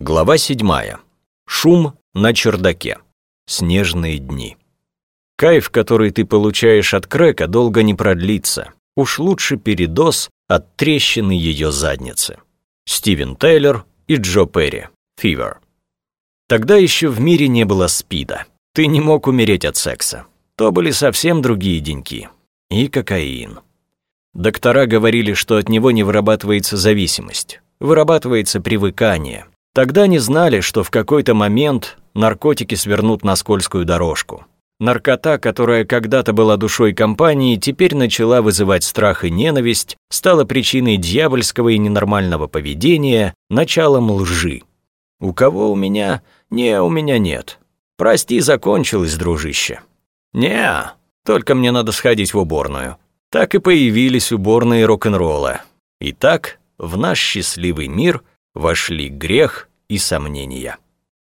Глава седьмая. Шум на чердаке. Снежные дни. Кайф, который ты получаешь от крека, долго не продлится. Уж лучше передоз от трещины ее задницы. Стивен Тейлор и Джо Перри. Фивер. Тогда еще в мире не было спида. Ты не мог умереть от секса. То были совсем другие деньки. И кокаин. Доктора говорили, что от него не вырабатывается зависимость. Вырабатывается привыкание. Тогда не знали, что в какой-то момент наркотики свернут на скользкую дорожку. Наркота, которая когда-то была душой компании, теперь начала вызывать страх и ненависть, стала причиной дьявольского и ненормального поведения, началом лжи. У кого у меня? Не, у меня нет. Прости, закончилось, дружище. Не, только мне надо сходить в уборную. Так и появились уборные рок-н-ролла. Итак, в наш счастливый мир вошли грех, и сомнения.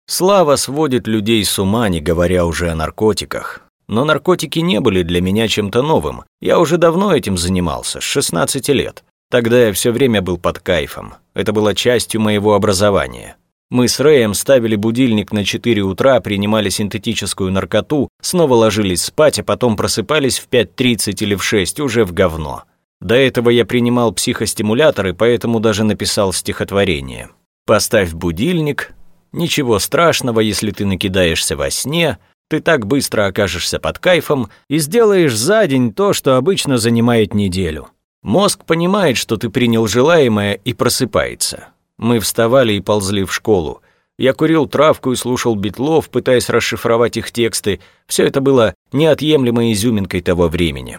Слава сводит людей с ума, не говоря уже о наркотиках. Но наркотики не были для меня чем-то новым. Я уже давно этим занимался, с 16 лет. Тогда я все время был под кайфом. Это было частью моего образования. Мы с Рэем ставили будильник на 4 утра, принимали синтетическую наркоту, снова ложились спать, а потом просыпались в 5.30 или в 6 уже в говно. До этого я принимал психостимуляторы, поэтому даже написал стихотворение. Поставь будильник. Ничего страшного, если ты накидаешься во сне, ты так быстро окажешься под кайфом и сделаешь за день то, что обычно занимает неделю. Мозг понимает, что ты принял желаемое и просыпается. Мы вставали и ползли в школу. Я курил травку и слушал битлов, пытаясь расшифровать их тексты. Все это было неотъемлемой изюминкой того времени.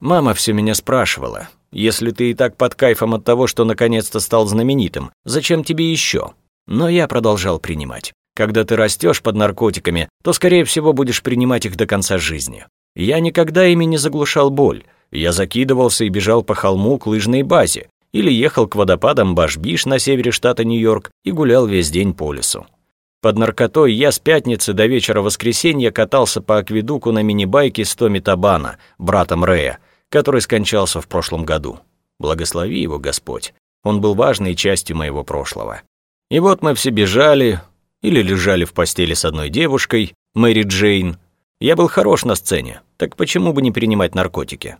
Мама все меня спрашивала, если ты и так под кайфом от того, что наконец-то стал знаменитым, зачем тебе еще? Но я продолжал принимать. Когда ты растешь под наркотиками, то, скорее всего, будешь принимать их до конца жизни. Я никогда ими не заглушал боль. Я закидывался и бежал по холму к лыжной базе, или ехал к водопадам Башбиш на севере штата Нью-Йорк и гулял весь день по лесу. Под наркотой я с пятницы до вечера воскресенья катался по акведуку на мини-байке с Томи Табана, братом Рэя, который скончался в прошлом году. Благослови его Господь. Он был важной частью моего прошлого. И вот мы все бежали или лежали в постели с одной девушкой, Мэри Джейн. Я был хорош на сцене, так почему бы не принимать наркотики?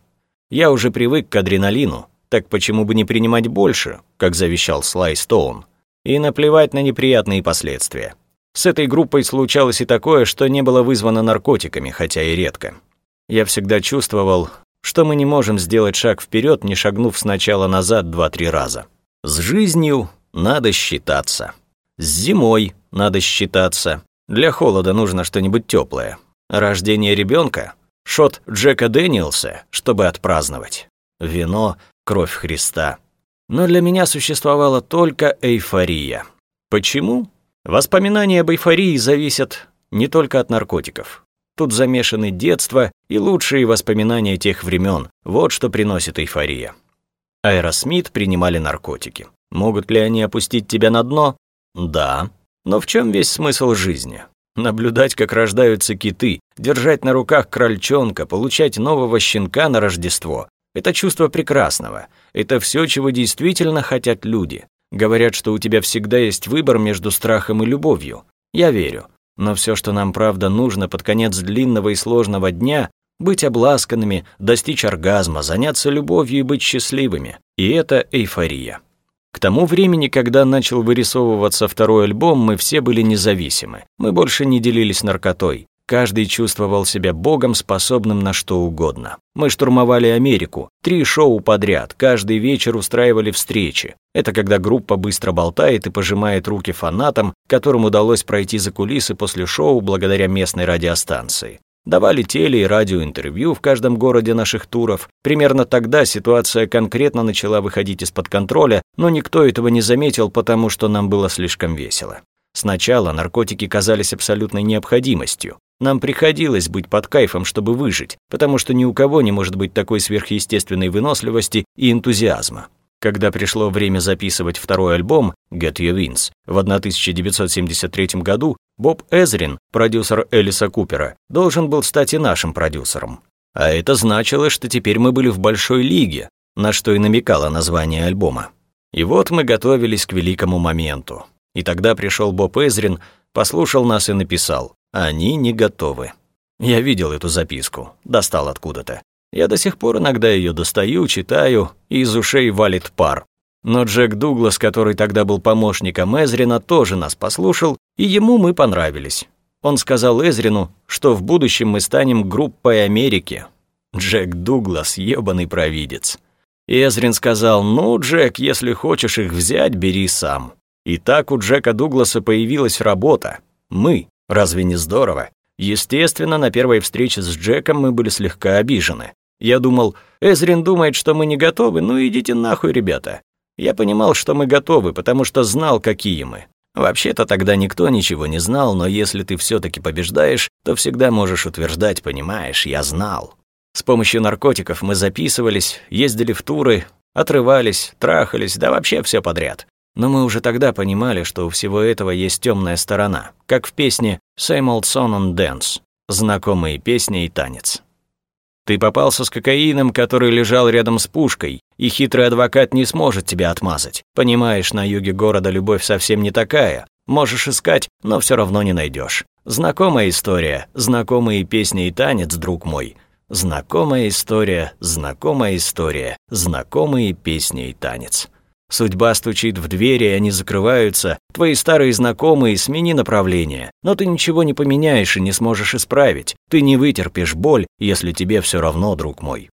Я уже привык к адреналину, так почему бы не принимать больше, как завещал Слай Стоун, и наплевать на неприятные последствия. С этой группой случалось и такое, что не было вызвано наркотиками, хотя и редко. Я всегда чувствовал, что мы не можем сделать шаг вперед, не шагнув сначала назад два-три раза. С жизнью надо считаться. С зимой надо считаться. Для холода нужно что-нибудь теплое. Рождение ребенка, шот Джека Дэниелса, чтобы отпраздновать. Вино, кровь Христа. Но для меня существовала только эйфория. Почему? Воспоминания об эйфории зависят не только от наркотиков. Тут замешаны детство и лучшие воспоминания тех времен. Вот что приносит эйфория. Аэросмит принимали наркотики. Могут ли они опустить тебя на дно? Да. Но в чем весь смысл жизни? Наблюдать, как рождаются киты, держать на руках крольчонка, получать нового щенка на Рождество. Это чувство прекрасного. Это все, чего действительно хотят люди. Говорят, что у тебя всегда есть выбор между страхом и любовью. Я верю. Но все, что нам правда нужно под конец длинного и сложного дня, быть обласканными, достичь оргазма, заняться любовью и быть счастливыми. И это эйфория. К тому времени, когда начал вырисовываться второй альбом, мы все были независимы. Мы больше не делились наркотой. Каждый чувствовал себя богом, способным на что угодно. Мы штурмовали Америку. Три шоу подряд. Каждый вечер устраивали встречи. Это когда группа быстро болтает и пожимает руки фанатам, которым удалось пройти за кулисы после шоу благодаря местной радиостанции. Давали теле- и радиоинтервью в каждом городе наших туров. Примерно тогда ситуация конкретно начала выходить из-под контроля, но никто этого не заметил, потому что нам было слишком весело. Сначала наркотики казались абсолютной необходимостью. Нам приходилось быть под кайфом, чтобы выжить, потому что ни у кого не может быть такой сверхъестественной выносливости и энтузиазма. Когда пришло время записывать второй альбом «Get Your Wings» в 1973 году, Боб Эзрин, продюсер Элиса Купера, должен был стать и нашим продюсером. А это значило, что теперь мы были в большой лиге, на что и намекало название альбома. И вот мы готовились к великому моменту. И тогда пришел Боб Эзрин, послушал нас и написал «Они не готовы». Я видел эту записку, достал откуда-то. Я до сих пор иногда ее достаю, читаю, и из ушей валит пар. Но Джек Дуглас, который тогда был помощником Эзрина, тоже нас послушал, и ему мы понравились. Он сказал Эзрину, что в будущем мы станем группой Америки. Джек Дуглас, ебаный провидец. И Эзрин сказал, ну, Джек, если хочешь их взять, бери сам. И так у Джека Дугласа появилась работа. Мы. Разве не здорово? Естественно, на первой встрече с Джеком мы были слегка обижены. Я думал, Эзрин думает, что мы не готовы, ну идите нахуй, ребята. Я понимал, что мы готовы, потому что знал, какие мы. Вообще-то тогда никто ничего не знал, но если ты все таки побеждаешь, то всегда можешь утверждать, понимаешь, я знал. С помощью наркотиков мы записывались, ездили в туры, отрывались, трахались, да вообще все подряд. Но мы уже тогда понимали, что у всего этого есть темная сторона, как в песне «Same Old Song and Dance» — знакомые песни и танец. Ты попался с кокаином, который лежал рядом с пушкой, и хитрый адвокат не сможет тебя отмазать. Понимаешь, на юге города любовь совсем не такая. Можешь искать, но все равно не найдешь. Знакомая история, знакомые песни и танец, друг мой. Знакомая история, знакомая история, знакомые песни и танец. Судьба стучит в двери, и они закрываются. Твои старые знакомые, смени направление. Но ты ничего не поменяешь и не сможешь исправить. Ты не вытерпишь боль, если тебе все равно, друг мой.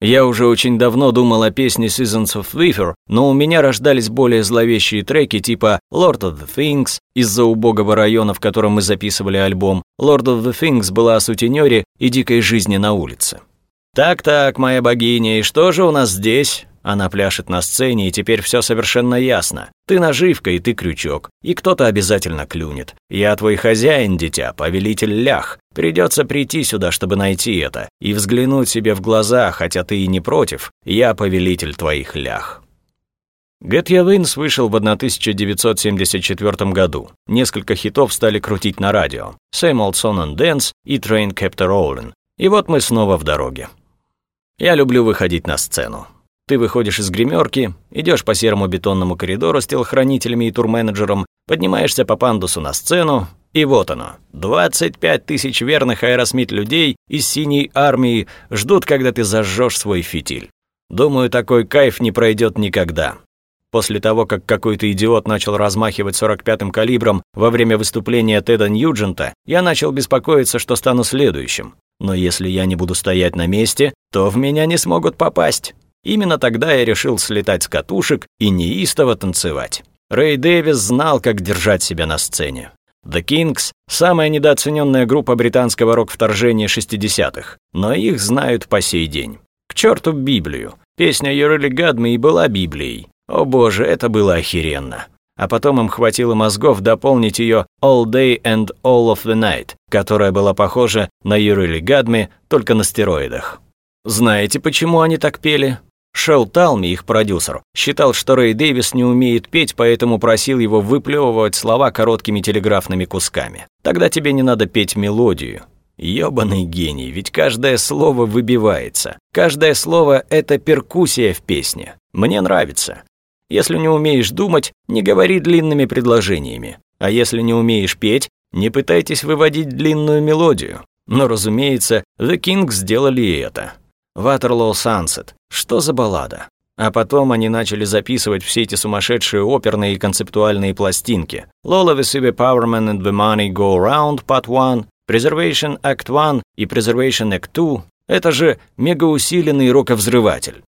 Я уже очень давно думал о песне Seasons of Weaver, но у меня рождались более зловещие треки типа Lord of the Things из-за убогого района, в котором мы записывали альбом. Lord of the Things была о сутенёре и дикой жизни на улице. «Так-так, моя богиня, и что же у нас здесь?» Она пляшет на сцене, и теперь все совершенно ясно. Ты наживка, и ты крючок. И кто-то обязательно клюнет. Я твой хозяин, дитя, повелитель лях. Придется прийти сюда, чтобы найти это. И взглянуть себе в глаза, хотя ты и не против. Я повелитель твоих лях. Get Your Wins вышел в 1974 году. Несколько хитов стали крутить на радио. Same Old Song and Dance и Train Kept Rolling. И вот мы снова в дороге. Я люблю выходить на сцену. Ты выходишь из гримерки, идешь по серому бетонному коридору с телохранителями и турменеджером, поднимаешься по пандусу на сцену, и вот оно. 25 тысяч верных аэросмит людей из синей армии ждут, когда ты зажжешь свой фитиль. Думаю, такой кайф не пройдет никогда. После того, как какой-то идиот начал размахивать 45-м калибром во время выступления Теда Ньюджента, я начал беспокоиться, что стану следующим. Но если я не буду стоять на месте, то в меня не смогут попасть. Именно тогда я решил слетать с катушек и неистово танцевать. Рэй Дэвис знал, как держать себя на сцене. The Kings – самая недооцененная группа британского рок-вторжения 60-х, но их знают по сей день. К черту Библию. Песня «You really got me» была Библией. О боже, это было охеренно. А потом им хватило мозгов дополнить ее «All Day and All of the Night», которая была похожа на «You really got me», только на стероидах. Знаете, почему они так пели? Шел Талми, их продюсер, считал, что Рэй Дэвис не умеет петь, поэтому просил его выплевывать слова короткими телеграфными кусками. Тогда тебе не надо петь мелодию. Ёбаный гений, ведь каждое слово выбивается. Каждое слово — это перкуссия в песне. Мне нравится. Если не умеешь думать, не говори длинными предложениями. А если не умеешь петь, не пытайтесь выводить длинную мелодию. Но, разумеется, The Kings сделали это. Waterloo Sunset. Что за баллада? А потом они начали записывать все эти сумасшедшие оперные и концептуальные пластинки. Lola the Powerman and the Money Go Round Part 1, Preservation Act 1 и Preservation Act 2 — это же мегаусиленный роковзрыватель.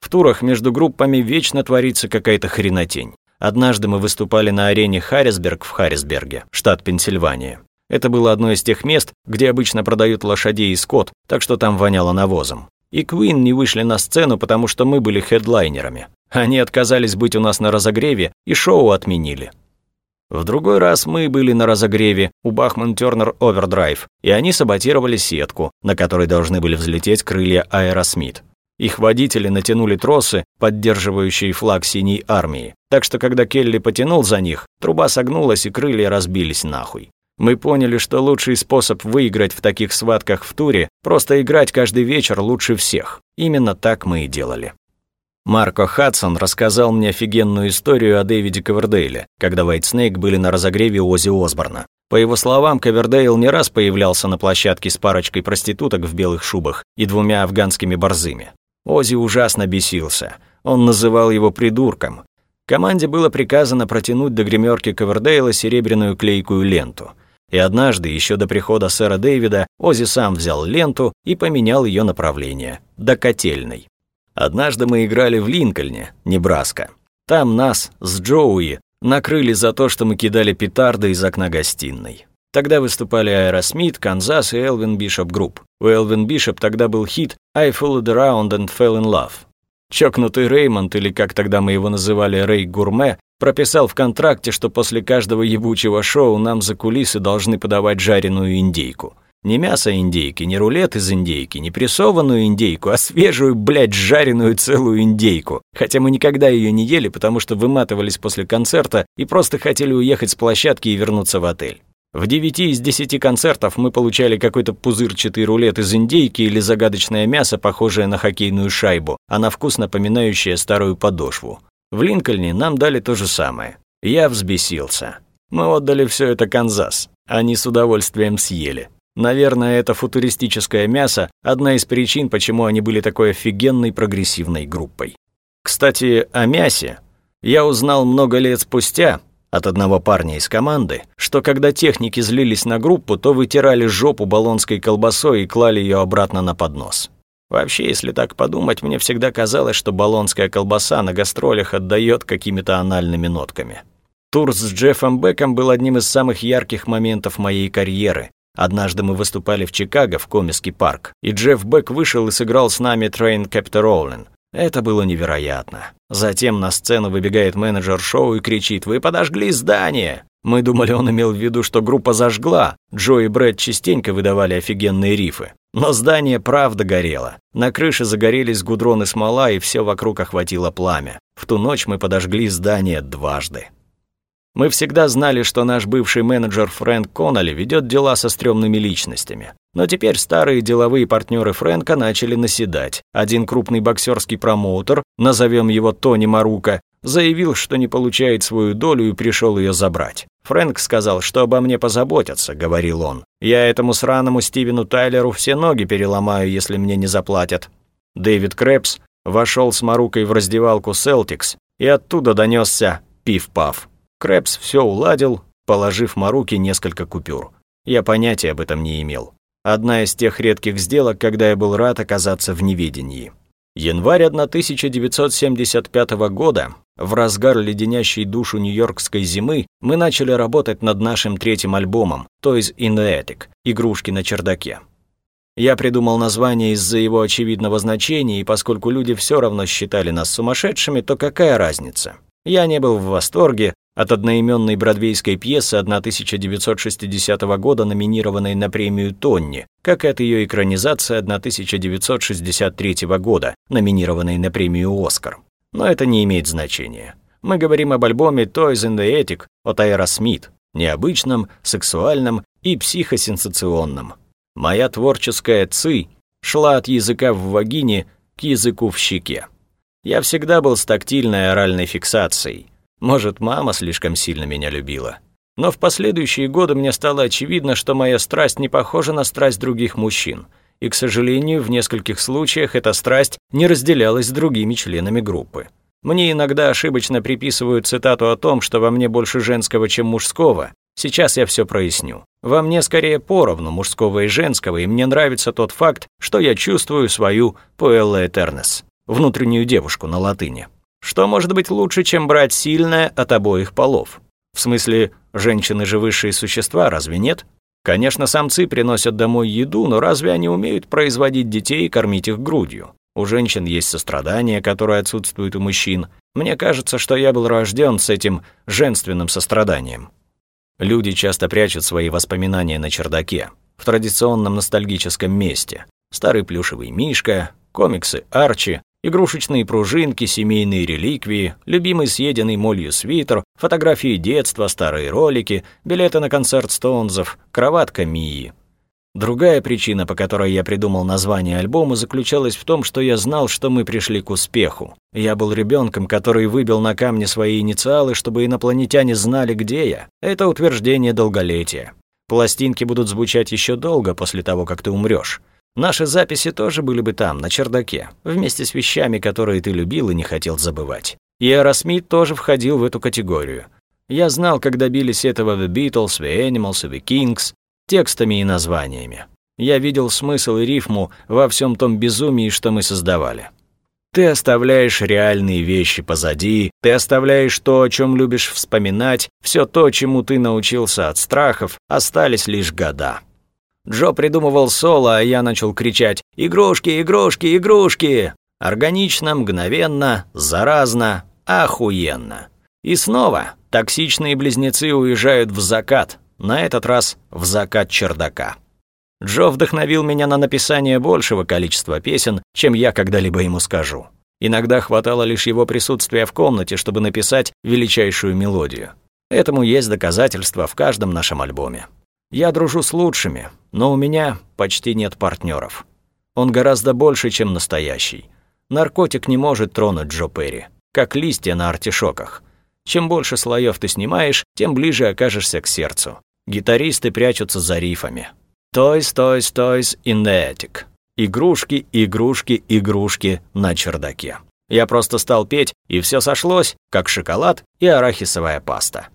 В турах между группами вечно творится какая-то хренотень. Однажды мы выступали на арене Харрисберг в Харрисберге, штат Пенсильвания. Это было одно из тех мест, где обычно продают лошадей и скот, так что там воняло навозом. И Queen не вышли на сцену, потому что мы были хедлайнерами. Они отказались быть у нас на разогреве и шоу отменили. В другой раз мы были на разогреве у Bachman-Turner Overdrive, и они саботировали сетку, на которой должны были взлететь крылья Аэросмит. Их водители натянули тросы, поддерживающие флаг синей армии. Так что когда Келли потянул за них, труба согнулась и крылья разбились нахуй. Мы поняли, что лучший способ выиграть в таких схватках в туре – просто играть каждый вечер лучше всех. Именно так мы и делали. Марко Хадсон рассказал мне офигенную историю о Дэвиде Ковердейле, когда Snake были на разогреве Оззи Осборна. По его словам, Ковердейл не раз появлялся на площадке с парочкой проституток в белых шубах и двумя афганскими борзыми. Оззи ужасно бесился. Он называл его придурком. Команде было приказано протянуть до гримерки Ковердейла серебряную клейкую ленту. И однажды, еще до прихода сэра Дэвида, Оззи сам взял ленту и поменял ее направление – до котельной. Однажды мы играли в Линкольне, Небраска. Там нас с Джоуи накрыли за то, что мы кидали петарды из окна гостиной. Тогда выступали Aerosmith, Kansas и Elvin Bishop Group. У Elvin Bishop тогда был хит «Fooled around and fell in love». Чокнутый Реймонд, или как тогда мы его называли, Рей Гурме, прописал в контракте, что после каждого ебучего шоу нам за кулисы должны подавать жареную индейку – не мясо индейки, не рулет из индейки, не прессованную индейку, а свежую, блядь, жареную целую индейку. Хотя мы никогда ее не ели, потому что выматывались после концерта и просто хотели уехать с площадки и вернуться в отель. В девяти из десяти концертов мы получали какой-то пузырчатый рулет из индейки или загадочное мясо, похожее на хоккейную шайбу, а на вкус напоминающее старую подошву. В Линкольне нам дали то же самое. Я взбесился. Мы отдали все это Канзас. Они с удовольствием съели. Наверное, это футуристическое мясо – одна из причин, почему они были такой офигенной прогрессивной группой. Кстати, о мясе. Я узнал много лет спустя от одного парня из команды, что когда техники злились на группу, то вытирали жопу баллонской колбасой и клали ее обратно на поднос. Вообще, если так подумать, мне всегда казалось, что баллонская колбаса на гастролях отдает какими-то анальными нотками. Тур с Джеффом Беком был одним из самых ярких моментов моей карьеры, Однажды мы выступали в Чикаго в Комисский парк, и Джефф Бек вышел и сыграл с нами Train Captain Rowling. Это было невероятно. Затем на сцену выбегает менеджер шоу и кричит «Вы подожгли здание!» Мы думали, он имел в виду, что группа зажгла. Джо и Брэд частенько выдавали офигенные рифы. Но здание правда горело. На крыше загорелись гудроны смола, и все вокруг охватило пламя. В ту ночь мы подожгли здание дважды. Мы всегда знали, что наш бывший менеджер Фрэнк Конноли ведет дела со стрёмными личностями. Но теперь старые деловые партнеры Фрэнка начали наседать. Один крупный боксерский промоутер, назовем его Тони Марука, заявил, что не получает свою долю и пришел ее забрать. Фрэнк сказал, что обо мне позаботятся, говорил он. Я этому сраному Стивену Тайлеру все ноги переломаю, если мне не заплатят. Дэвид Крэпс вошел с Марукой в раздевалку Селтикс, и оттуда донесся пиф-паф. Крэпс все уладил, положив Маруки несколько купюр. Я понятия об этом не имел. Одна из тех редких сделок, когда я был рад оказаться в неведении. Январь 1975 года, в разгар леденящей душу нью-йоркской зимы, мы начали работать над нашим третьим альбомом «Toys in the Attic» «Игрушки на чердаке». Я придумал название из-за его очевидного значения, и поскольку люди все равно считали нас сумасшедшими, то какая разница? Я не был в восторге, от одноименной бродвейской пьесы 1960 года, номинированной на премию Тони, как и от ее экранизации 1963 года, номинированной на премию Оскар. Но это не имеет значения. Мы говорим об альбоме Toys in the Attic от Аэросмит, необычном, сексуальном и психосенсационном. Моя творческая ци шла от языка в вагине к языку в щеке. Я всегда был с тактильной оральной фиксацией – может, мама слишком сильно меня любила. Но в последующие годы мне стало очевидно, что моя страсть не похожа на страсть других мужчин. И, к сожалению, в нескольких случаях эта страсть не разделялась с другими членами группы. Мне иногда ошибочно приписывают цитату о том, что во мне больше женского, чем мужского. Сейчас я все проясню. Во мне скорее поровну мужского и женского, и мне нравится тот факт, что я чувствую свою «Puella Eternis» — внутреннюю девушку на латыни. Что может быть лучше, чем брать сильное от обоих полов? В смысле, женщины же высшие существа, разве нет? Конечно, самцы приносят домой еду, но разве они умеют производить детей и кормить их грудью? У женщин есть сострадание, которое отсутствует у мужчин. Мне кажется, что я был рожден с этим женственным состраданием. Люди часто прячут свои воспоминания на чердаке, в традиционном ностальгическом месте. Старый плюшевый мишка, комиксы Арчи, Игрушечные пружинки, семейные реликвии, любимый съеденный молью свитер, фотографии детства, старые ролики, билеты на концерт Стоунзов, кроватка Мии. Другая причина, по которой я придумал название альбома, заключалась в том, что я знал, что мы пришли к успеху. Я был ребенком, который выбил на камне свои инициалы, чтобы инопланетяне знали, где я. Это утверждение долголетия. Пластинки будут звучать еще долго после того, как ты умрешь. Наши записи тоже были бы там, на чердаке, вместе с вещами, которые ты любил и не хотел забывать. И Аэросмит тоже входил в эту категорию. Я знал, как добились этого The Beatles, The Animals и The Kinks, текстами и названиями. Я видел смысл и рифму во всем том безумии, что мы создавали. Ты оставляешь реальные вещи позади, ты оставляешь то, о чем любишь вспоминать, все то, чему ты научился от страхов, остались лишь года. Джо придумывал соло, а я начал кричать «Игрушки, игрушки, игрушки!» Органично, мгновенно, заразно, охуенно. И снова токсичные близнецы уезжают в закат, на этот раз в закат чердака. Джо вдохновил меня на написание большего количества песен, чем я когда-либо ему скажу. Иногда хватало лишь его присутствия в комнате, чтобы написать величайшую мелодию. Этому есть доказательства в каждом нашем альбоме. Я дружу с лучшими, но у меня почти нет партнеров. Он гораздо больше, чем настоящий. Наркотик не может тронуть Джо Перри, как листья на артишоках. Чем больше слоев ты снимаешь, тем ближе окажешься к сердцу. Гитаристы прячутся за рифами. Toys, toys, toys in the attic. Игрушки, игрушки, игрушки на чердаке. Я просто стал петь, и все сошлось, как шоколад и арахисовая паста.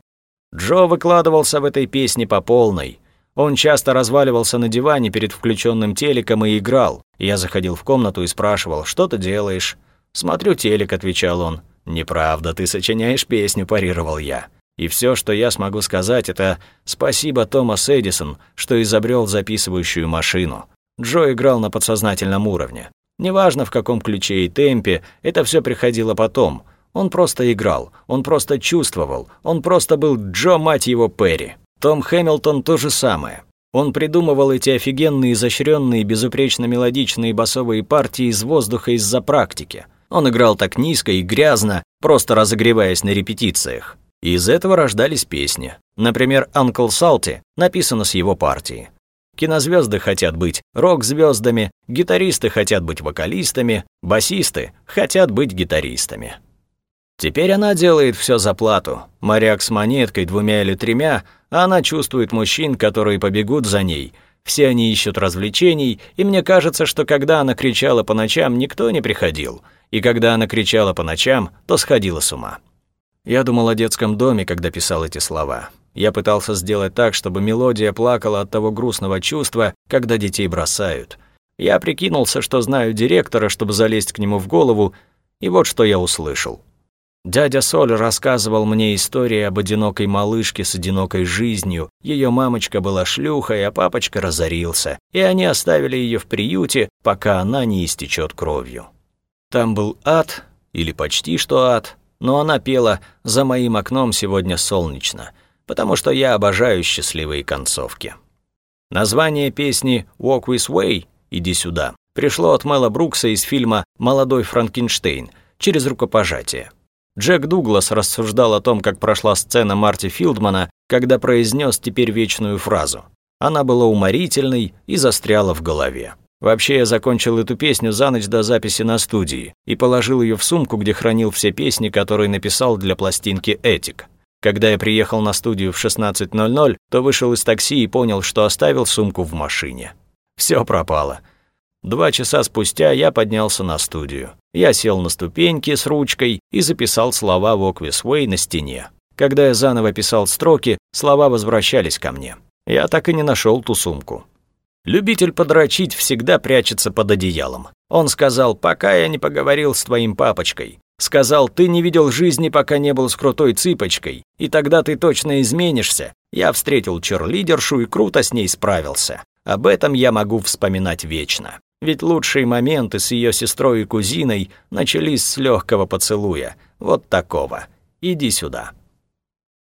Джо выкладывался в этой песне по полной, он часто разваливался на диване перед включенным телеком и играл. Я заходил в комнату и спрашивал, что ты делаешь? «Смотрю телек», — отвечал он. «Неправда, ты сочиняешь песню», — парировал я. И все, что я смогу сказать, это «спасибо, Томас Эдисон, что изобрел записывающую машину». Джо играл на подсознательном уровне. Неважно, в каком ключе и темпе, это все приходило потом. Он просто играл, он просто чувствовал, он просто был Джо, мать его, Перри. Том Хэмилтон то же самое. Он придумывал эти офигенные, изощренные, безупречно мелодичные басовые партии из воздуха из-за практики. Он играл так низко и грязно, просто разогреваясь на репетициях. И из этого рождались песни. Например, «Uncle Salty» написано с его партии. Кинозвезды хотят быть рок-звездами, гитаристы хотят быть вокалистами, басисты хотят быть гитаристами. Теперь она делает все за плату. Моряк с монеткой, двумя или тремя, а она чувствует мужчин, которые побегут за ней. Все они ищут развлечений, и мне кажется, что когда она кричала по ночам, никто не приходил. И когда она кричала по ночам, то сходила с ума. Я думал о детском доме, когда писал эти слова. Я пытался сделать так, чтобы мелодия плакала от того грустного чувства, когда детей бросают. Я прикинулся, что знаю директора, чтобы залезть к нему в голову, и вот что я услышал. Дядя Соль рассказывал мне истории об одинокой малышке с одинокой жизнью. Ее мамочка была шлюхой, а папочка разорился, и они оставили ее в приюте, пока она не истечет кровью. Там был ад, или почти что ад, но она пела «За моим окном сегодня солнечно», потому что я обожаю счастливые концовки. Название песни «Walk This Way» «Иди сюда» пришло от Мэла Брукса из фильма «Молодой Франкенштейн» через рукопожатие. Джек Дуглас рассуждал о том, как прошла сцена Марти Филдмана, когда произнес теперь вечную фразу. Она была уморительной и застряла в голове. Вообще, я закончил эту песню за ночь до записи на студии и положил ее в сумку, где хранил все песни, которые написал для пластинки «Этик». Когда я приехал на студию в 16.00, то вышел из такси и понял, что оставил сумку в машине. Все пропало. Два часа спустя я поднялся на студию. Я сел на ступеньки с ручкой и записал слова This Way на стене. Когда я заново писал строки, слова возвращались ко мне. Я так и не нашел ту сумку. Любитель подрочить всегда прячется под одеялом. Он сказал, пока я не поговорил с твоим папочкой. Сказал, ты не видел жизни, пока не был с крутой цыпочкой, и тогда ты точно изменишься. Я встретил черлидершу и круто с ней справился. Об этом я могу вспоминать вечно. Ведь лучшие моменты с ее сестрой и кузиной начались с легкого поцелуя. Вот такого. Иди сюда.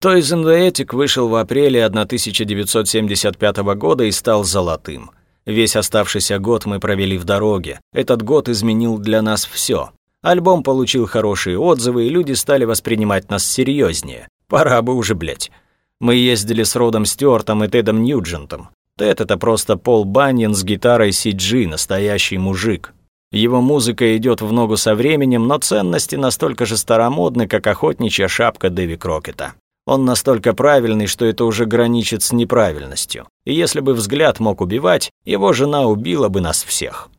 Toys in the Attic вышел в апреле 1975 года и стал золотым. Весь оставшийся год мы провели в дороге. Этот год изменил для нас все. Альбом получил хорошие отзывы, и люди стали воспринимать нас серьезнее. Пора бы уже, блядь. Мы ездили с Родом Стюартом и Тедом Ньюджентом. Тед — это просто Пол Баньян с гитарой CG, настоящий мужик. Его музыка идет в ногу со временем, но ценности настолько же старомодны, как охотничья шапка Дэви Крокета. Он настолько правильный, что это уже граничит с неправильностью. И если бы взгляд мог убивать, его жена убила бы нас всех.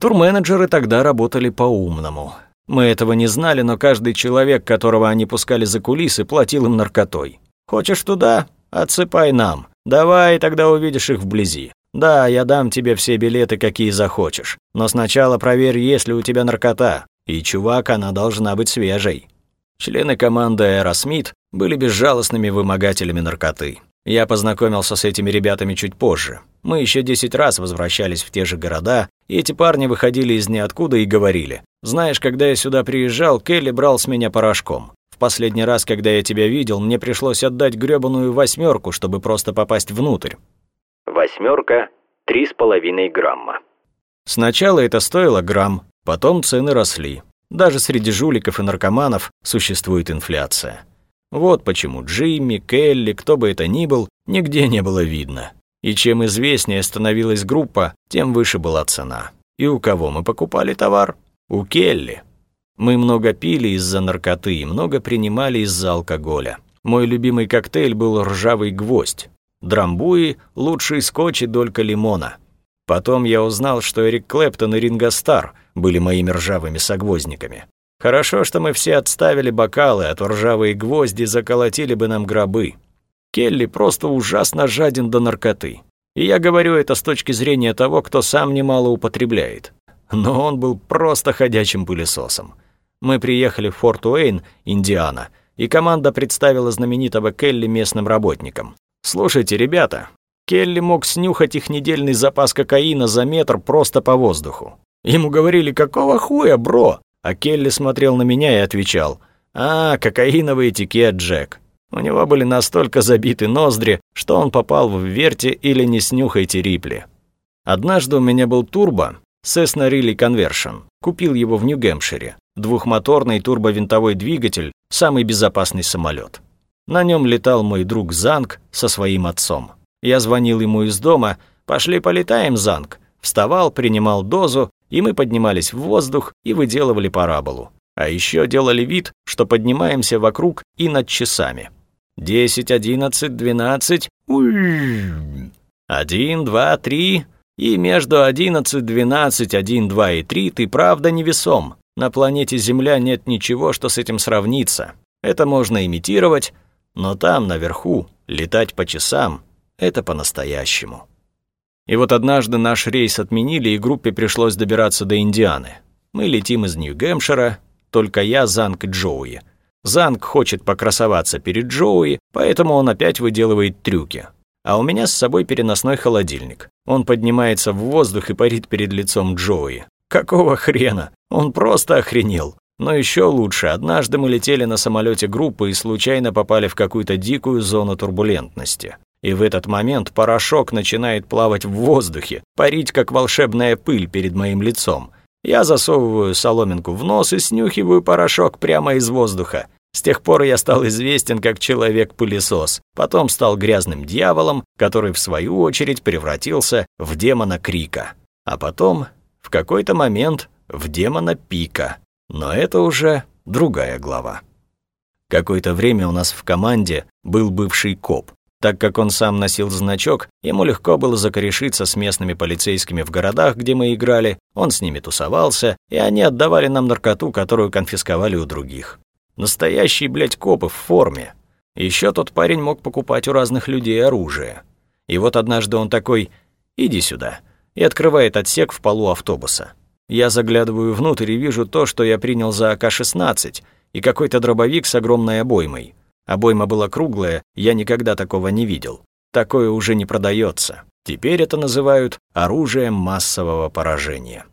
Турменеджеры тогда работали по-умному. Мы этого не знали, но каждый человек, которого они пускали за кулисы, платил им наркотой. Хочешь туда? Отсыпай нам. Давай, тогда увидишь их вблизи. Да, я дам тебе все билеты, какие захочешь. Но сначала проверь, есть ли у тебя наркота. И, чувак, она должна быть свежей. Члены команды Аэросмит были безжалостными вымогателями наркоты. Я познакомился с этими ребятами чуть позже. Мы еще десять раз возвращались в те же города, и эти парни выходили из ниоткуда и говорили, «Знаешь, когда я сюда приезжал, Келли брал с меня порошком. Последний раз, когда я тебя видел, мне пришлось отдать грёбаную восьмерку, чтобы просто попасть внутрь». Восьмерка — три с половиной грамма. Сначала это стоило грамм, потом цены росли. Даже среди жуликов и наркоманов существует инфляция. Вот почему Джимми, Келли, кто бы это ни был, нигде не было видно. И чем известнее становилась группа, тем выше была цена. И у кого мы покупали товар? У Келли. Мы много пили из-за наркоты и много принимали из-за алкоголя. Мой любимый коктейль был ржавый гвоздь. Драмбуи – лучший скотч и долька лимона. Потом я узнал, что Эрик Клэптон и Ринго Стар были моими ржавыми согвоздниками. Хорошо, что мы все отставили бокалы, а то ржавые гвозди заколотили бы нам гробы. Келли просто ужасно жаден до наркоты. И я говорю это с точки зрения того, кто сам немало употребляет. Но он был просто ходячим пылесосом. Мы приехали в Форт Уэйн, Индиана, и команда представила знаменитого Келли местным работникам. «Слушайте, ребята, Келли мог снюхать их недельный запас кокаина за метр просто по воздуху. Ему говорили, какого хуя, бро? А Келли смотрел на меня и отвечал, «А, кокаиновый этикет, Джек». У него были настолько забиты ноздри, что он попал в верте или не снюхайте рипли. Однажды у меня был турбо, Cessna Riley Conversion. Купил его в Нью-Гэмпшире. Двухмоторный турбовинтовой двигатель, самый безопасный самолет. На нем летал мой друг Занг со своим отцом. Я звонил ему из дома, «Пошли полетаем, Занг». Вставал, принимал дозу и мы поднимались в воздух и выделывали параболу. А еще делали вид, что поднимаемся вокруг и над часами. Десять, одиннадцать, двенадцать. Один, два, три. И между одиннадцать, двенадцать, один, два и три ты правда невесом. На планете Земля нет ничего, что с этим сравнится. Это можно имитировать, но там, наверху, летать по часам — это по-настоящему. И вот однажды наш рейс отменили, и группе пришлось добираться до Индианы. Мы летим из Нью-Гэмпшира, только я, Занг и Джоуи. Занг хочет покрасоваться перед Джоуи, поэтому он опять выделывает трюки. А у меня с собой переносной холодильник. Он поднимается в воздух и парит перед лицом Джоуи. Какого хрена? Он просто охренел. Но еще лучше, однажды мы летели на самолете группы и случайно попали в какую-то дикую зону турбулентности. И в этот момент порошок начинает плавать в воздухе, парить как волшебная пыль перед моим лицом. Я засовываю соломинку в нос и снюхиваю порошок прямо из воздуха. С тех пор я стал известен как человек-пылесос. Потом стал грязным дьяволом, который в свою очередь превратился в демона Крика. А потом, в какой-то момент, в демона Пика. Но это уже другая глава. Какое-то время у нас в команде был бывший коп. Так как он сам носил значок, ему легко было закорешиться с местными полицейскими в городах, где мы играли, он с ними тусовался, и они отдавали нам наркоту, которую конфисковали у других. Настоящие, блядь, копы в форме. Еще тот парень мог покупать у разных людей оружие. И вот однажды он такой «иди сюда» и открывает отсек в полу автобуса. Я заглядываю внутрь и вижу то, что я принял за АК-16, и какой-то дробовик с огромной обоймой. Обойма была круглая, я никогда такого не видел. Такое уже не продается. Теперь это называют оружием массового поражения.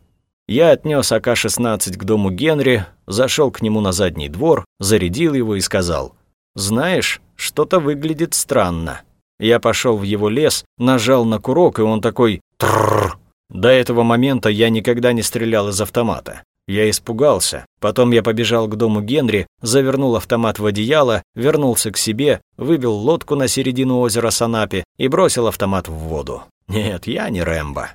Я отнес АК-16 к дому Генри, зашел к нему на задний двор, зарядил его и сказал, «Знаешь, что-то выглядит странно». Я пошел в его лес, нажал на курок, и он такой «трррр». До этого момента я никогда не стрелял из автомата. Я испугался. Потом я побежал к дому Генри, завернул автомат в одеяло, вернулся к себе, выбил лодку на середину озера Санапи и бросил автомат в воду. Нет, я не Рэмбо.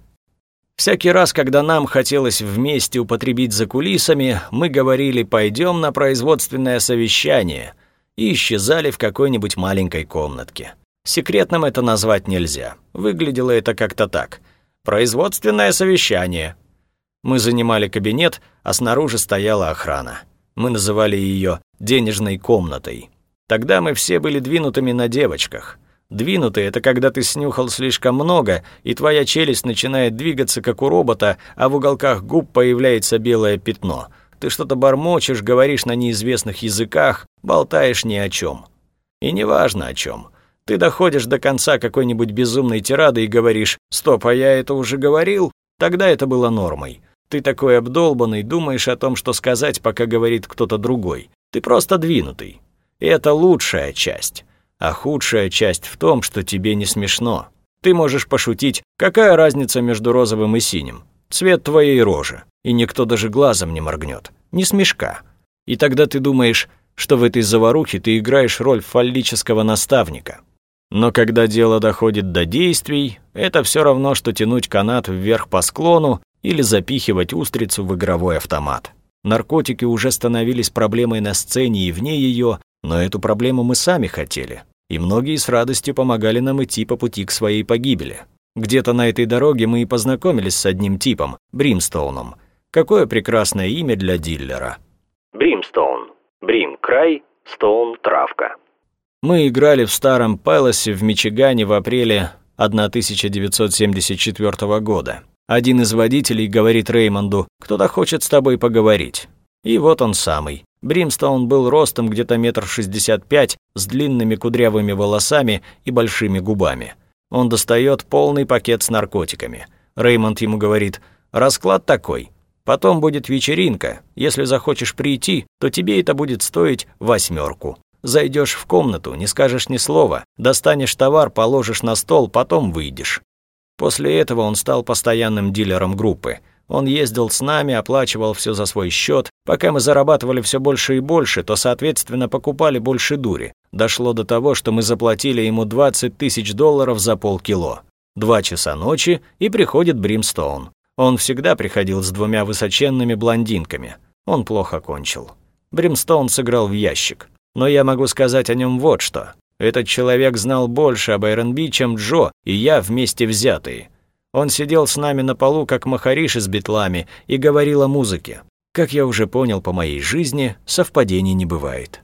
Всякий раз, когда нам хотелось вместе употребить за кулисами, мы говорили «пойдем на производственное совещание» и исчезали в какой-нибудь маленькой комнатке. Секретным это назвать нельзя. Выглядело это как-то так. «Производственное совещание». Мы занимали кабинет, а снаружи стояла охрана. Мы называли ее «денежной комнатой». Тогда мы все были двинутыми на девочках – Двинутый — это когда ты снюхал слишком много, и твоя челюсть начинает двигаться, как у робота, а в уголках губ появляется белое пятно. Ты что-то бормочешь, говоришь на неизвестных языках, болтаешь ни о чем. И неважно о чем. Ты доходишь до конца какой-нибудь безумной тирады и говоришь «Стоп, а я это уже говорил?» Тогда это было нормой. Ты такой обдолбанный, думаешь о том, что сказать, пока говорит кто-то другой. Ты просто двинутый. И это лучшая часть. А худшая часть в том, что тебе не смешно. Ты можешь пошутить, какая разница между розовым и синим? Цвет твоей рожи. И никто даже глазом не моргнет. Не смешка. И тогда ты думаешь, что в этой заварухе ты играешь роль фаллического наставника. Но когда дело доходит до действий, это все равно, что тянуть канат вверх по склону или запихивать устрицу в игровой автомат. Наркотики уже становились проблемой на сцене и вне ее, но эту проблему мы сами хотели, и многие с радостью помогали нам идти по пути к своей погибели. Где-то на этой дороге мы и познакомились с одним типом, Бримстоуном. Какое прекрасное имя для диллера. Бримстоун. Брим – край, Стоун – травка. Мы играли в старом Пэлосе в Мичигане в апреле 1974 года. Один из водителей говорит Реймонду, кто-то хочет с тобой поговорить. И вот он самый. Бримстоун был ростом где-то метр шестьдесят пять, с длинными кудрявыми волосами и большими губами. Он достает полный пакет с наркотиками. Реймонд ему говорит, «Расклад такой. Потом будет вечеринка. Если захочешь прийти, то тебе это будет стоить восьмерку. Зайдешь в комнату, не скажешь ни слова, достанешь товар, положишь на стол, потом выйдешь». После этого он стал постоянным дилером группы – он ездил с нами, оплачивал все за свой счет. Пока мы зарабатывали все больше и больше, то, соответственно, покупали больше дури. Дошло до того, что мы заплатили ему 20 тысяч долларов за полкило. Два часа ночи, и приходит Бримстоун. Он всегда приходил с двумя высоченными блондинками. Он плохо кончил. Бримстоун сыграл в ящик. Но я могу сказать о нем вот что. Этот человек знал больше об R&B, чем Джо и я вместе взятые. Он сидел с нами на полу, как махариши с битлами, и говорил о музыке. Как я уже понял по моей жизни, совпадений не бывает.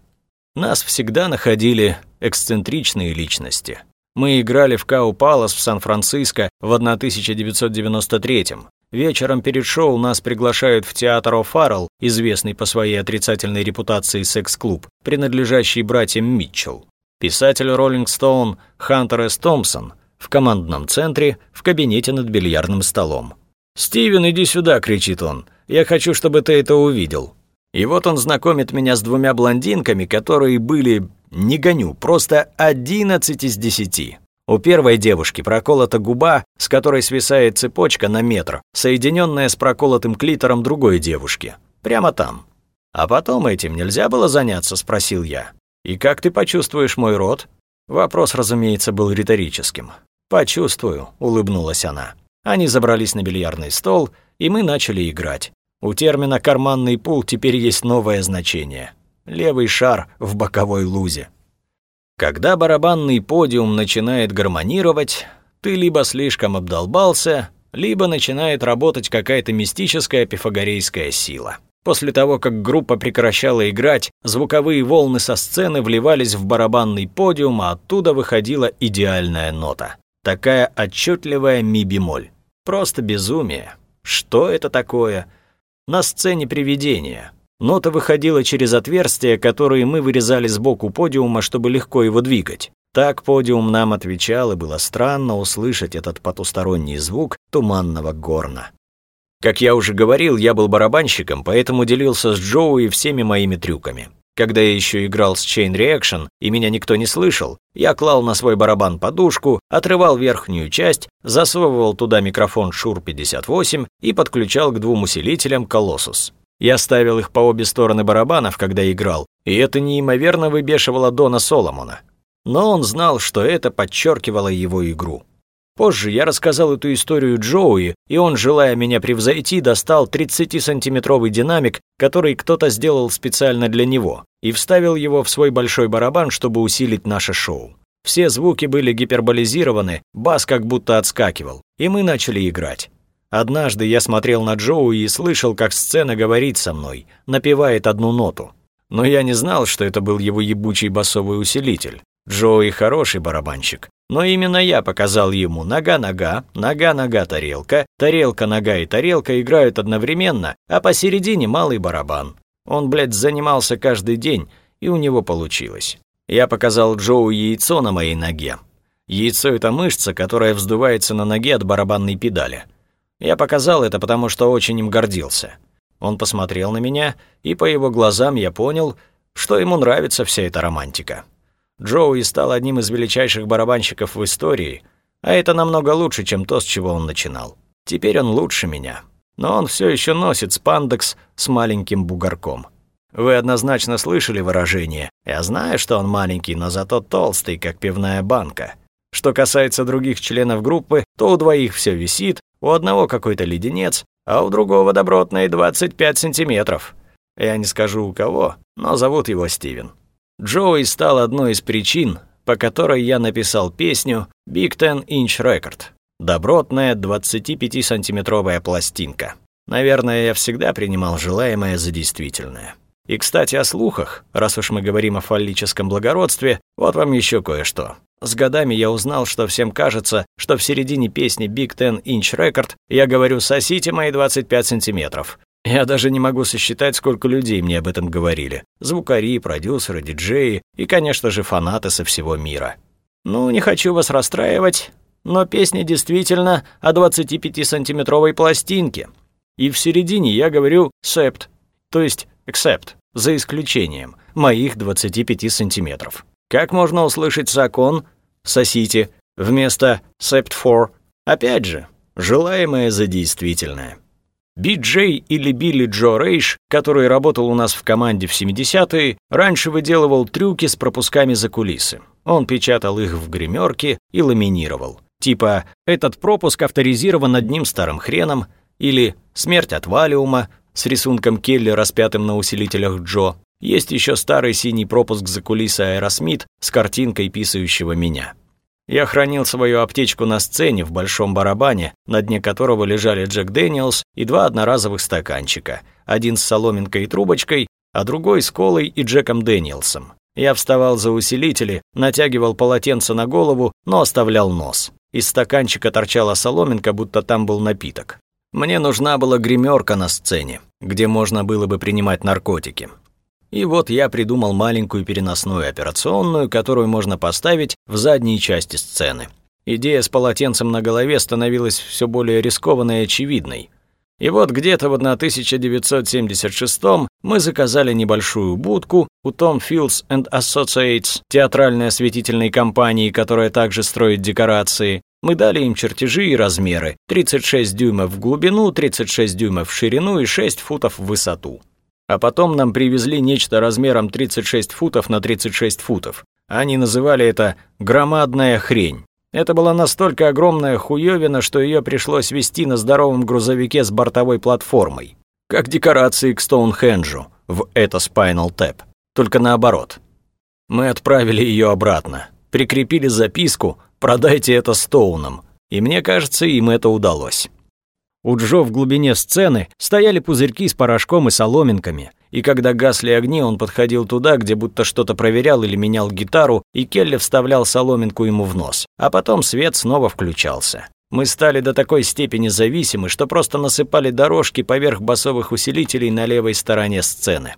Нас всегда находили эксцентричные личности. Мы играли в Кау Палас в Сан-Франциско в 1993 -м. Вечером перед шоу нас приглашают в театр О'Фаррелл, известный по своей отрицательной репутации секс-клуб, принадлежащий братьям Митчелл. Писатель Роллинг Стоун Хантер С. Томпсон в командном центре, в кабинете над бильярдным столом. «Стивен, иди сюда!» — кричит он. «Я хочу, чтобы ты это увидел». И вот он знакомит меня с двумя блондинками, которые были, не гоню, просто одиннадцать из десяти. У первой девушки проколота губа, с которой свисает цепочка на метр, соединенная с проколотым клитором другой девушки. Прямо там. «А потом этим нельзя было заняться?» – спросил я. «И как ты почувствуешь мой рот?» Вопрос, разумеется, был риторическим. «Почувствую», — улыбнулась она. Они забрались на бильярдный стол, и мы начали играть. У термина «карманный пул» теперь есть новое значение. Левый шар в боковой лузе. Когда барабанный подиум начинает гармонировать, ты либо слишком обдолбался, либо начинает работать какая-то мистическая пифагорейская сила. После того, как группа прекращала играть, звуковые волны со сцены вливались в барабанный подиум, а оттуда выходила идеальная нота. Такая отчетливая ми-бемоль. Просто безумие. Что это такое? На сцене привидения. Нота выходила через отверстия, которые мы вырезали сбоку подиума, чтобы легко его двигать. Так подиум нам отвечал, и было странно услышать этот потусторонний звук туманного горна. Как я уже говорил, я был барабанщиком, поэтому делился с Джоуи всеми моими трюками. Когда я еще играл с Chain Reaction, и меня никто не слышал, я клал на свой барабан подушку, отрывал верхнюю часть, засовывал туда микрофон Shure 58 и подключал к двум усилителям Colossus. Я ставил их по обе стороны барабанов, когда играл, и это неимоверно выбешивало Дона Соломона. Но он знал, что это подчеркивало его игру. Позже я рассказал эту историю Джоуи, и он, желая меня превзойти, достал 30-сантиметровый динамик, который кто-то сделал специально для него, и вставил его в свой большой барабан, чтобы усилить наше шоу. Все звуки были гиперболизированы, бас как будто отскакивал, и мы начали играть. Однажды я смотрел на Джоуи и слышал, как сцена говорит со мной, напевает одну ноту. Но я не знал, что это был его ебучий басовый усилитель. Джоуи хороший барабанщик, но именно я показал ему нога-нога, нога-нога тарелка, тарелка-нога и тарелка играют одновременно, а посередине малый барабан. Он, блядь, занимался каждый день, и у него получилось. Я показал Джоу яйцо на моей ноге. Яйцо — это мышца, которая вздувается на ноге от барабанной педали. Я показал это, потому что очень им гордился. Он посмотрел на меня, и по его глазам я понял, что ему нравится вся эта романтика. Джоуи стал одним из величайших барабанщиков в истории, а это намного лучше, чем то, с чего он начинал. Теперь он лучше меня. Но он все еще носит спандекс с маленьким бугорком. Вы однозначно слышали выражение «Я знаю, что он маленький, но зато толстый, как пивная банка». Что касается других членов группы, то у двоих все висит, у одного какой-то леденец, а у другого добротные 25 сантиметров. Я не скажу у кого, но зовут его Стивен. Джоуи стал одной из причин, по которой я написал песню «Big Ten Inch Record» — добротная 25-сантиметровая пластинка. Наверное, я всегда принимал желаемое за действительное. И, кстати, о слухах, раз уж мы говорим о фаллическом благородстве, вот вам еще кое-что. С годами я узнал, что всем кажется, что в середине песни Big Ten Inch Record я говорю «сосите мои 25 сантиметров», я даже не могу сосчитать, сколько людей мне об этом говорили. Звукари, продюсеры, диджеи и, конечно же, фанаты со всего мира. Ну, не хочу вас расстраивать, но песня действительно о 25-сантиметровой пластинке. И в середине я говорю «sept», то есть «except», за исключением моих 25 сантиметров. Как можно услышать закон «сосите» вместо «sept for»? Опять же, желаемое за действительное. Би-Джей или Билли Джо Рейш, который работал у нас в команде в 70-е, раньше выделывал трюки с пропусками за кулисы. Он печатал их в гримерке и ламинировал. Типа «этот пропуск авторизирован одним старым хреном» или «смерть от валиума» с рисунком Келли, распятым на усилителях Джо. Есть еще старый синий пропуск за кулисы Аэросмит с картинкой писающего меня. Я хранил свою аптечку на сцене в большом барабане, на дне которого лежали Джек Дэниелс и два одноразовых стаканчика, один с соломинкой и трубочкой, а другой с колой и Джеком Дэниелсом. Я вставал за усилители, натягивал полотенце на голову, но оставлял нос. Из стаканчика торчала соломинка, будто там был напиток. Мне нужна была гримерка на сцене, где можно было бы принимать наркотики. И вот я придумал маленькую переносную операционную, которую можно поставить в задней части сцены. Идея с полотенцем на голове становилась все более рискованной и очевидной. И вот где-то в 1976 мы заказали небольшую будку у Tom Fields and Associates, театральной осветительной компании, которая также строит декорации. Мы дали им чертежи и размеры – 36 дюймов в глубину, 36 дюймов в ширину и 6 футов в высоту. А потом нам привезли нечто размером 36 футов на 36 футов. Они называли это «громадная хрень». Это была настолько огромная хуёвина, что ее пришлось везти на здоровом грузовике с бортовой платформой. Как декорации к Стоунхенджу в это Spinal Tap. Только наоборот. Мы отправили ее обратно. Прикрепили записку «Продайте это Стоуном». И мне кажется, им это удалось. У Джо в глубине сцены стояли пузырьки с порошком и соломинками, и когда гасли огни, он подходил туда, где будто что-то проверял или менял гитару, и Келли вставлял соломинку ему в нос, а потом свет снова включался. Мы стали до такой степени зависимы, что просто насыпали дорожки поверх басовых усилителей на левой стороне сцены.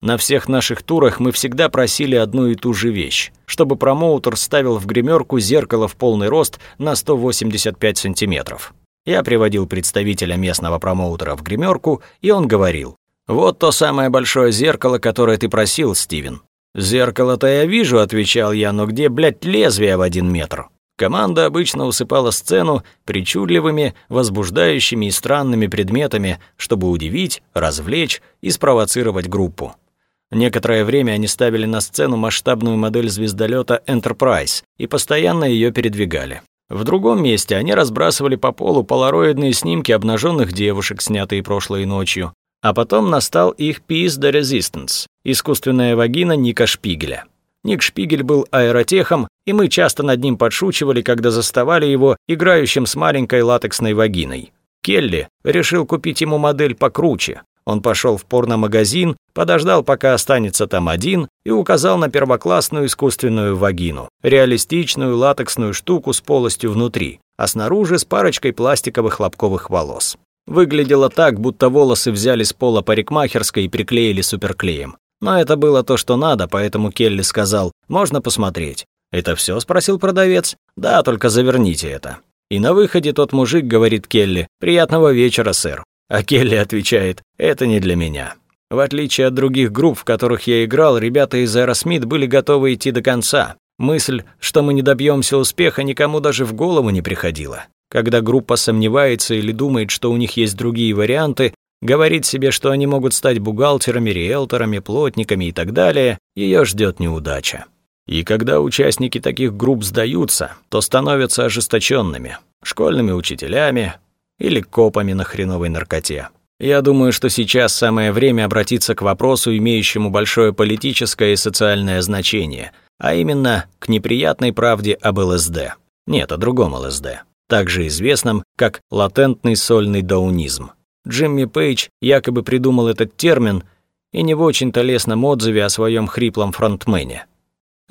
На всех наших турах мы всегда просили одну и ту же вещь, чтобы промоутер ставил в гримерку зеркало в полный рост на 185 сантиметров. Я приводил представителя местного промоутера в гримерку, и он говорил, «Вот то самое большое зеркало, которое ты просил, Стивен». «Зеркало-то я вижу», — отвечал я, «но где, блядь, лезвие в один метр?» Команда обычно усыпала сцену причудливыми, возбуждающими и странными предметами, чтобы удивить, развлечь и спровоцировать группу. Некоторое время они ставили на сцену масштабную модель звездолета Enterprise и постоянно ее передвигали. В другом месте они разбрасывали по полу полароидные снимки обнаженных девушек, снятые прошлой ночью. А потом настал их Peace the Resistance, искусственная вагина Ника Шпигеля. Ник Шпигель был аэротехом, и мы часто над ним подшучивали, когда заставали его играющим с маленькой латексной вагиной. Келли решил купить ему модель покруче. Он пошел в порномагазин, подождал, пока останется там один, и указал на первоклассную искусственную вагину, реалистичную латексную штуку с полостью внутри, а снаружи с парочкой пластиковых лобковых волос. Выглядело так, будто волосы взяли с пола парикмахерской и приклеили суперклеем. Но это было то, что надо, поэтому Келли сказал, «Можно посмотреть». «Это все?» – спросил продавец. «Да, только заверните это». И на выходе тот мужик говорит Келли, «Приятного вечера, сэр». А Келли отвечает, «Это не для меня». В отличие от других групп, в которых я играл, ребята из Aerosmith были готовы идти до конца. Мысль, что мы не добьемся успеха, никому даже в голову не приходила. Когда группа сомневается или думает, что у них есть другие варианты, говорит себе, что они могут стать бухгалтерами, риэлторами, плотниками и так далее, ее ждет неудача. И когда участники таких групп сдаются, то становятся ожесточенными, школьными учителями или копами на хреновой наркоте. Я думаю, что сейчас самое время обратиться к вопросу, имеющему большое политическое и социальное значение, а именно к неприятной правде об ЛСД. Нет, о другом ЛСД, также известном как латентный сольный даунизм. Джимми Пейдж якобы придумал этот термин и не в очень-то лестном отзыве о своем хриплом фронтмене.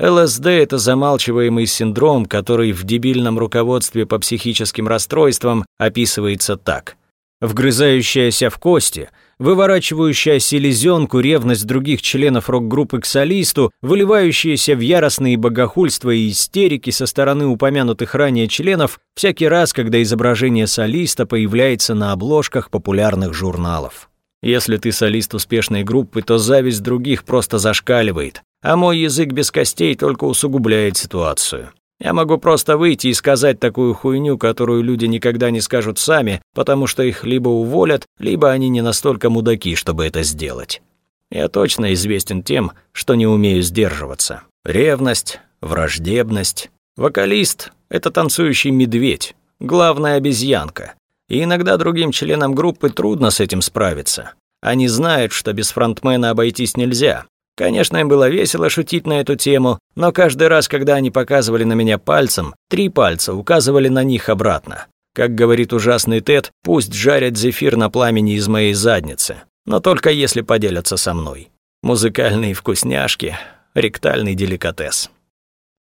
ЛСД – это замалчиваемый синдром, который в дебильном руководстве по психическим расстройствам описывается так. Вгрызающаяся в кости, выворачивающая селезенку ревность других членов рок-группы к солисту, выливающаяся в яростные богохульства и истерики со стороны упомянутых ранее членов всякий раз, когда изображение солиста появляется на обложках популярных журналов. Если ты солист успешной группы, то зависть других просто зашкаливает, а мой язык без костей только усугубляет ситуацию. Я могу просто выйти и сказать такую хуйню, которую люди никогда не скажут сами, потому что их либо уволят, либо они не настолько мудаки, чтобы это сделать. Я точно известен тем, что не умею сдерживаться. Ревность, враждебность. Вокалист — это танцующий медведь, главная обезьянка. И иногда другим членам группы трудно с этим справиться. Они знают, что без фронтмена обойтись нельзя, Конечно, им было весело шутить на эту тему, но каждый раз, когда они показывали на меня пальцем, три пальца указывали на них обратно. Как говорит ужасный Тед, пусть жарят зефир на пламени из моей задницы, но только если поделятся со мной. Музыкальные вкусняшки, ректальный деликатес.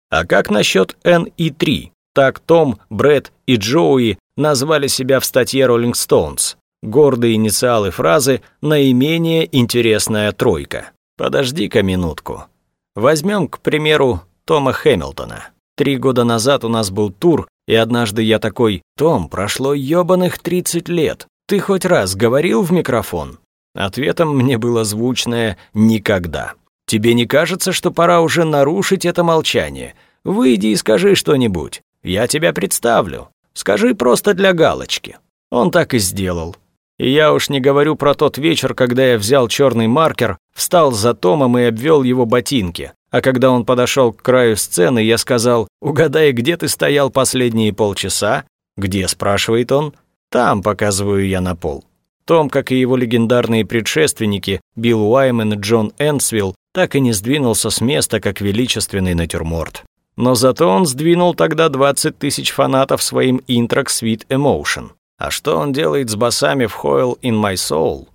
А как насчет Н и 3? Так Том, Брэд и Джоуи назвали себя в статье Rolling Stones. Гордые инициалы фразы «наименее интересная тройка». Подожди-ка минутку. Возьмем, к примеру, Тома Хэмилтона. Три года назад у нас был тур, и однажды я такой, «Том, прошло ёбаных 30 лет. Ты хоть раз говорил в микрофон?» Ответом мне было звучное «никогда». «Тебе не кажется, что пора уже нарушить это молчание? Выйди и скажи что-нибудь. Я тебя представлю. Скажи просто для галочки». Он так и сделал. И я уж не говорю про тот вечер, когда я взял черный маркер, встал за Томом и обвел его ботинки. А когда он подошел к краю сцены, я сказал, «Угадай, где ты стоял последние полчаса?» «Где?» – спрашивает он. «Там», – показываю я на пол. Том, как и его легендарные предшественники, Билл Уаймен и Джон Энсвилл, так и не сдвинулся с места, как величественный натюрморт. Но зато он сдвинул тогда 20 тысяч фанатов своим интро Sweet Emotion. А что он делает с басами в Hoil in My Soul?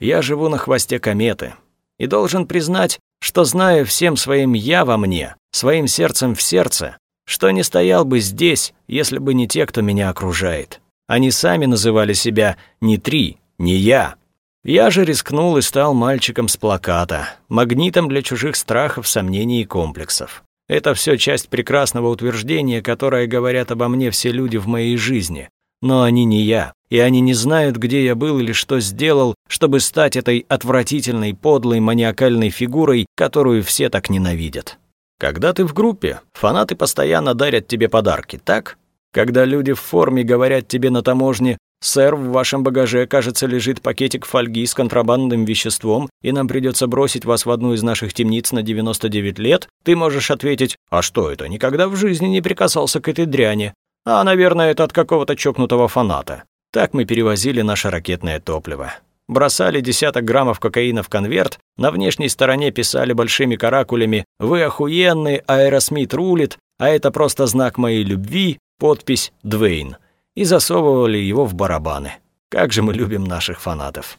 Я живу на хвосте кометы и должен признать, что знаю всем своим «я» во мне, своим сердцем в сердце, что не стоял бы здесь, если бы не те, кто меня окружает. Они сами называли себя не три, не я. Я же рискнул и стал мальчиком с плаката, магнитом для чужих страхов, сомнений и комплексов. Это все часть прекрасного утверждения, которое говорят обо мне все люди в моей жизни, но они не я, и они не знают, где я был или что сделал, чтобы стать этой отвратительной, подлой, маниакальной фигурой, которую все так ненавидят. Когда ты в группе, фанаты постоянно дарят тебе подарки, так? Когда люди в форме говорят тебе на таможне «Сэр, в вашем багаже, кажется, лежит пакетик фольги с контрабандным веществом, и нам придется бросить вас в одну из наших темниц на 99 лет», ты можешь ответить «А что это? Никогда в жизни не прикасался к этой дряни. А, наверное, это от какого-то чокнутого фаната». Так мы перевозили наше ракетное топливо. Бросали десяток граммов кокаина в конверт, на внешней стороне писали большими каракулями «Вы охуенный, Аэросмит рулит, а это просто знак моей любви», подпись «Двейн» и засовывали его в барабаны. Как же мы любим наших фанатов.